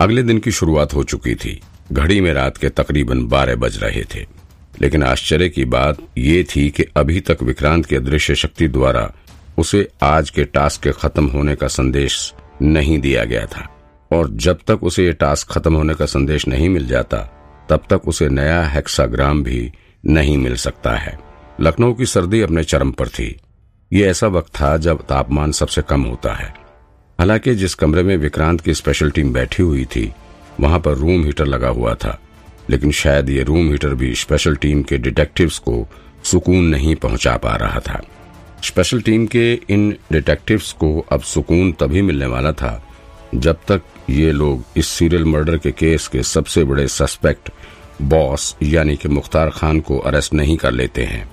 अगले दिन की शुरुआत हो चुकी थी। घड़ी में रात के तकरीबन बारह बज रहे थे। लेकिन आश्चर्य की बात ये थी कि अभी तक विक्रांत के दृश्य शक्ति द्वारा उसे आज के टास्क के खत्म होने का संदेश नहीं दिया गया था। और जब तक उसे ये टास्क खत्म होने का संदेश नहीं मिल जाता, तब तक उसे नया हेक्साग्राम भी नहीं मिल सकता है। लखनऊ की सर्दी अपने चरम पर थी। ये ऐसा वक्त था जब तापमान सबसे कम होता है। हालाँकि जिस कमरे में विक्रांत की स्पेशल टीम बैठी हुई थी, वहाँ पर रूम हीटर लगा हुआ था, लेकिन शायद ये रूम हीटर भी स्पेशल टीम के डिटेक्टिव्स को सुकून नहीं पहुँचा पा रहा था। स्पेशल टीम के इन डिटेक्टिव्स को अब सुकून तभी मिलने वाला था, जब तक ये लोग इस सीरियल मर्डर के केस के सबसे बड़े सस्पेक्ट बॉस यानी कि मुख्तार खान को अरेस्ट नहीं कर लेते हैं।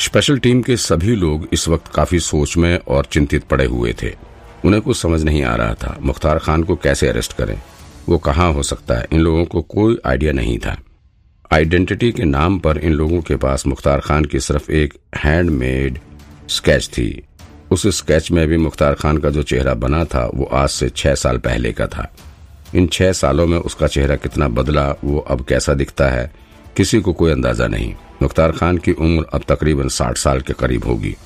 स्पेशल टीम के सभी लोग इस वक्त काफ़ी सोच में और चिंतित पड़े हुए थे। उन्हें कुछ समझ नहीं आ रहा था, मुख्तार खान को कैसे अरेस्ट करें? वो कहाँ हो सकता है? इन लोगों को कोई आइडिया नहीं था। आइडेंटिटी के नाम पर इन लोगों के पास मुख्तार खान की सिर्फ़ एक हैंडमेड स्केच थी। उस स्केच में भी मुख्तार खान का जो चेहरा बना था, वो आज से छह साल पहले का था। इन छह सालों में उसका चेहरा कितना बदला, वो अब कैसा दिखता है, किसी को कोई अंदाज़ा नहीं। मुख्तार खान की उम्र अब तकरीबन साठ साल के करीब होगी।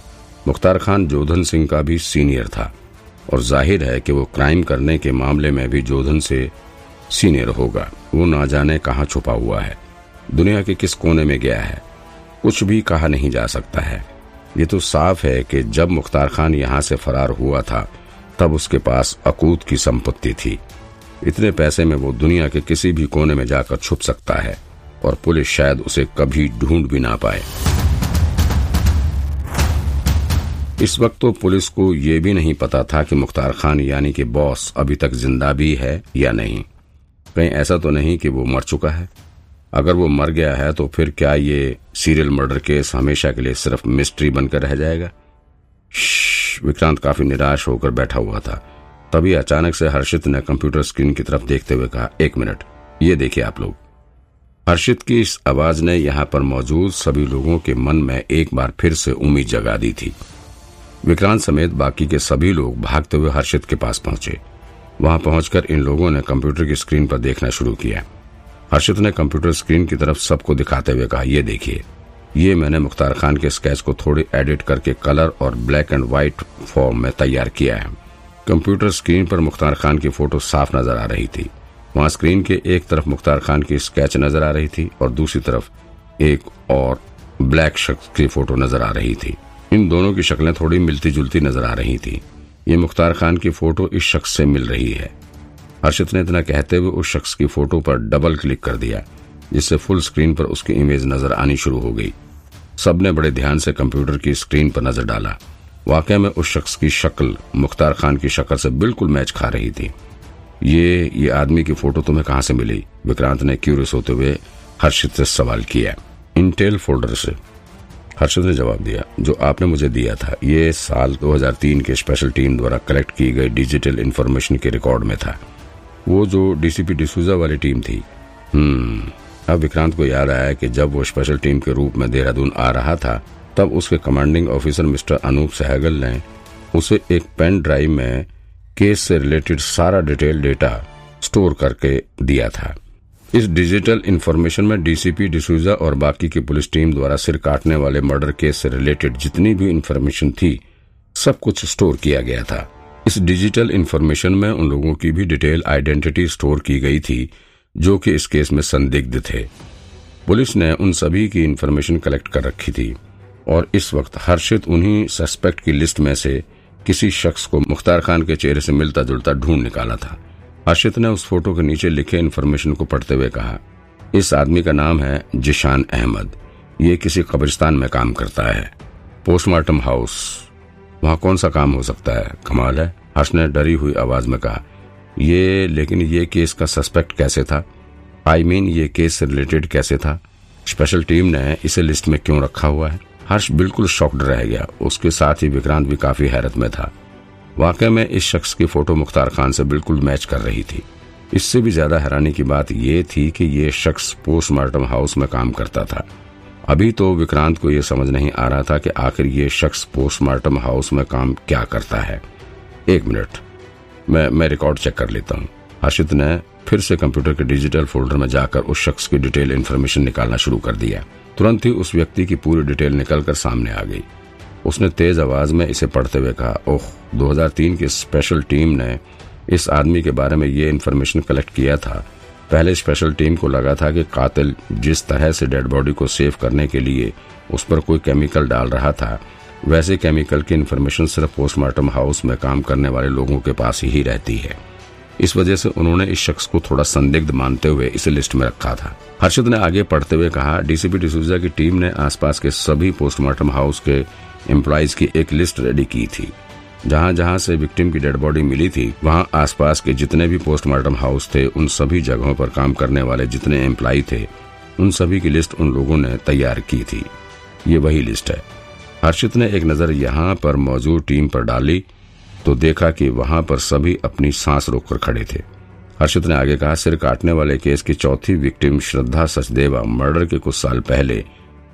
मुख्तार खान जोधन सिंह का भी सीनियर था। और ज़ाहिर है कि वो क्राइम करने के मामले में भी जोधन से सीनियर होगा। वो ना जाने कहाँ छुपा हुआ है। दुनिया के किस कोने में गया है? कुछ भी कहा नहीं जा सकता है। ये तो साफ़ है कि जब मुख्तार खान यहाँ से फरार हुआ था, तब उसके पास अकूत की संपत्ति थी। इतने पैसे में वो दुनिया के किसी भी कोने में जाकर छुप सकता है, और पुलिस शायद उसे कभी ढूंढ भी ना पाए। इस वक्त तो पुलिस को ये भी नहीं पता था कि मुख्तार खान यानी कि बॉस अभी तक ज़िंदा भी है या नहीं। कहीं ऐसा तो नहीं कि वो मर चुका है। अगर वो मर गया है तो फिर क्या ये सीरियल मर्डर केस हमेशा के लिए सिर्फ़ मिस्ट्री बनकर रह जाएगा? विक्रांत काफ़ी निराश होकर बैठा हुआ था। तभी अचानक से हर्षित ने कंप्यूटर स्क्रीन की तरफ़ देखते हुए कहा, एक मिनट, ये देखिए आप लोग। हर्षित की इस आवाज़ ने यहाँ पर मौजूद सभी लोगों के मन में एक बार फिर से उम्मीद जगा दी थी। विक्रांत समेत बाकी के सभी लोग भागते हुए हर्षित के पास पहुँचे। वहाँ पहुंचकर इन लोगों ने कंप्यूटर की स्क्रीन पर देखना शुरू किया। हर्षित ने कंप्यूटर स्क्रीन की तरफ़ सबको दिखाते हुए कहा, ये देखिए, ये मैंने मुख्तार खान के स्केच को थोड़ी एडिट करके कलर और ब्लैक एंड व्हाइट फॉर्म में तैयार किया है। कंप्यूटर स्क्रीन पर मुख्तार खान की फ़ोटो साफ़ नज़र आ रही थी। वहाँ स्क्रीन के एक तरफ़ मुख्तार खान की स्केच नज़र आ रही थी और दूसरी तरफ़ एक और ब्लैक शख्स की फ़ोटो नज़र आ रही थी। इन दोनों की शक्लें थोड़ी मिलती जुलती नज़र आ रही थी। ये मुख्तार खान की फ़ोटो इस शख्स से मिल रही है। हर्षित ने इतना कहते हुए उस शख्स की फ़ोटो पर डबल क्लिक कर दिया, जिससे फुल स्क्रीन पर उसकी इमेज नज़र आनी शुरू हो गई। सबने बड़े ध्यान से कंप्यूटर की स्क्रीन पर नज़र डाला। वाकई में उस शख्स की शक्ल मुख्तार खान की शक्ल से बिल्कुल मैच खा रही थी। ये ये आदमी की फ़ोटो तुम्हें कहाँ से मिली? विक्रांत ने क्यूरियस होते हुए हर्षित से सवाल किया। इंटेल फोल्डर से। हर्षद ने जवाब दिया, जो आपने मुझे दिया था, ये साल 2003 के स्पेशल टीम द्वारा कलेक्ट की गई डिजिटल इन्फॉर्मेशन के रिकॉर्ड में था। वो जो डीसीपी डिसूजा वाली टीम थी। हम्म अब विक्रांत को याद आया कि जब वो स्पेशल टीम के रूप में देहरादून आ रहा था, तब उसके commanding officer mister Anup Sehgal ने उसे एक पेन ड्राइव में केस से रिलेटेड सारा डिटेल डेटा स्टोर करके दिया था। इस डिजिटल इन्फॉर्मेशन में डीसीपी डिसूजा और बाकी की पुलिस टीम द्वारा सिर काटने वाले मर्डर केस से रिलेटेड जितनी भी इंफॉर्मेशन थी, सब कुछ स्टोर किया गया था। इस डिजिटल इन्फॉर्मेशन में उन लोगों की भी डिटेल आइडेंटिटी स्टोर की गई थी, जो कि इस केस में संदिग्ध थे। पुलिस ने उन सभी की इन्फॉर्मेशन कलेक्ट कर रखी थी, और इस वक्त हर्षित उन्हीं सस्पेक्ट की लिस्ट में से किसी शख्स को मुख्तार खान के चेहरे से मिलता जुलता ढूंढ निकाला था। हर्षित ने उस फ़ोटो के नीचे लिखे इन्फॉर्मेशन को पढ़ते हुए कहा इस आदमी का नाम है जिशान अहमद। ये किसी कब्रिस्तान में काम करता है। Postmortem house. वहाँ कौन सा काम हो सकता है? कमाल है। हर्ष ने डरी हुई आवाज़ में कहा ये लेकिन ये केस का सस्पेक्ट कैसे था? आई I मीन mean, ये केस से रिलेटेड कैसे था? स्पेशल टीम ने इसे लिस्ट में क्यों रखा हुआ है? हर्ष बिल्कुल शॉक्ड रह गया। उसके साथ ही विक्रांत भी काफ़ी हैरत में था। वाकई में इस शख्स की फ़ोटो मुख्तार खान से बिल्कुल मैच कर रही थी। इससे भी ज़्यादा हैरानी की बात यह थी कि ये शख्स पोस्टमार्टम हाउस में काम करता था। अभी तो विक्रांत को यह समझ नहीं आ रहा था कि आखिर ये शख्स पोस्टमार्टम हाउस में काम क्या करता है। एक मिनट, मैं मैं रिकॉर्ड चेक कर लेता हूँ। हर्षित ने फिर से कंप्यूटर के डिजिटल फोल्डर में जाकर उस शख्स की डिटेल इन्फॉर्मेशन निकालना शुरू कर दिया। तुरंत ही उस व्यक्ति की पूरी डिटेल निकलकर सामने आ गई। उसने तेज आवाज़ में इसे पढ़ते हुए कहा, ओह 2003 की स्पेशल टीम ने इस आदमी के बारे में ये इन्फॉर्मेशन कलेक्ट किया था। पहले स्पेशल टीम को लगा था कि कातिल जिस तरह से डेड बॉडी को सेव करने के लिए उस पर कोई केमिकल डाल रहा था, वैसे केमिकल की इन्फॉर्मेशन सिर्फ़ पोस्टमार्टम हाउस में काम करने वाले लोगों के पास ही रहती है। इस वजह से उन्होंने इस शख्स को थोड़ा संदिग्ध मानते हुए इसे लिस्ट में रखा था। हर्षद ने आगे पढ़ते हुए कहा डीसीपी डिसूजा की टीम ने आसपास के सभी पोस्टमार्टम हाउस के एम्प्लॉयज़ की एक लिस्ट रेडी की थी। जहाँ जहाँ से विक्टिम की डेड बॉडी मिली थी, वहाँ आसपास के जितने भी पोस्टमार्टम हाउस थे, उन सभी जगहों पर काम करने वाले जितने एम्प्लॉय थे, उन सभी की लिस्ट उन लोगों ने तैयार की थी। ये वही लिस्ट है। हर्षित ने एक नज़र यहाँ पर मौजूद टीम पर डाली तो देखा कि वहाँ पर सभी अपनी सांस रोककर खड़े थे। हर्षित ने आगे कहा, सिर काटने वाले केस की चौथी विक्टिम श्रद्धा सचदेवा, मर्डर के कुछ साल पहले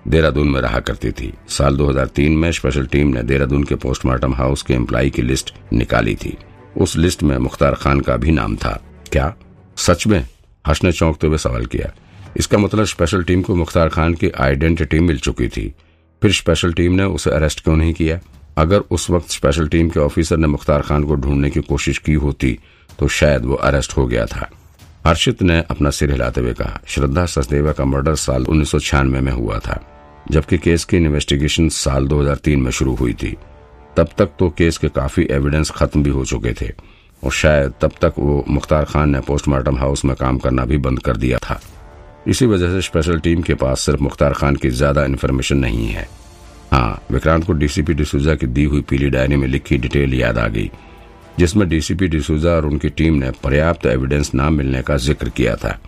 देहरादून में रहा करती थी। साल 2003 में स्पेशल टीम ने देहरादून के पोस्टमार्टम हाउस के एम्प्लाई की लिस्ट निकाली थी। उस लिस्ट में मुख्तार खान का भी नाम था। क्या? सच में? हर्ष ने चौंकते हुए सवाल किया। इसका मतलब स्पेशल टीम को मुख्तार खान की आइडेंटिटी मिल चुकी थी। फिर स्पेशल टीम ने उसे अरेस्ट क्यों नहीं किया? अगर उस वक्त स्पेशल टीम के ऑफिसर ने मुख्तार खान को ढूँढने की कोशिश की होती तो शायद वो अरेस्ट हो गया था। हर्षित ने अपना सिर हिलाते हुए कहा, श्रद्धा सचदेवा का मर्डर साल उन्नीस सौ छियानवे में हुआ था। जबकि केस की इन्वेस्टिगेशन साल 2003 में शुरू हुई थी। तब तक तो केस के काफ़ी एविडेंस खत्म भी हो चुके थे। और शायद तब तक वो मुख्तार खान ने पोस्टमार्टम हाउस में काम करना भी बंद कर दिया था। इसी वजह से स्पेशल टीम के पास सिर्फ़ मुख्तार खान की ज़्यादा इन्फॉर्मेशन नहीं है। हाँ विक्रांत को डीसीपी डिसूजा की दी हुई पीली डायरी में लिखी डिटेल याद आ गई, जिसमें डीसीपी डिसूजा और उनकी टीम ने पर्याप्त एविडेंस न मिलने का ज़िक्र किया था।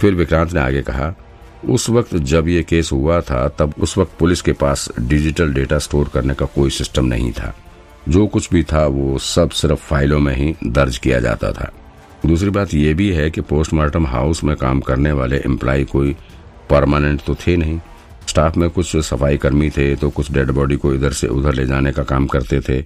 फिर विक्रांत ने आगे कहा उस वक्त जब ये केस हुआ था, तब उस वक्त पुलिस के पास डिजिटल डेटा स्टोर करने का कोई सिस्टम नहीं था। जो कुछ भी था, वो सब सिर्फ़ फाइलों में ही दर्ज किया जाता था। दूसरी बात यह भी है कि पोस्टमार्टम हाउस में काम करने वाले एम्प्लॉय कोई परमानेंट तो थे नहीं। स्टाफ में कुछ सफ़ाई कर्मी थे तो कुछ डेड बॉडी को इधर से उधर ले जाने का काम करते थे।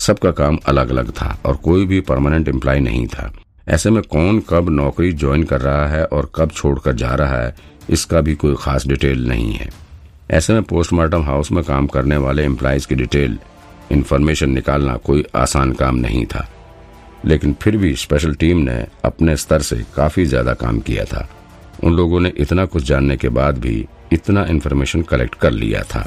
सबका काम अलग अलग था और कोई भी परमानेंट एम्प्लॉय नहीं था। ऐसे में कौन कब नौकरी ज्वाइन कर रहा है और कब छोड़कर जा रहा है, इसका भी कोई खास डिटेल नहीं है। ऐसे में पोस्टमार्टम हाउस में काम करने वाले एम्प्लॉयज़ की डिटेल इन्फॉर्मेशन निकालना कोई आसान काम नहीं था। लेकिन फिर भी स्पेशल टीम ने अपने स्तर से काफ़ी ज़्यादा काम किया था। उन लोगों ने इतना कुछ जानने के बाद भी इतना इन्फॉर्मेशन कलेक्ट कर लिया था।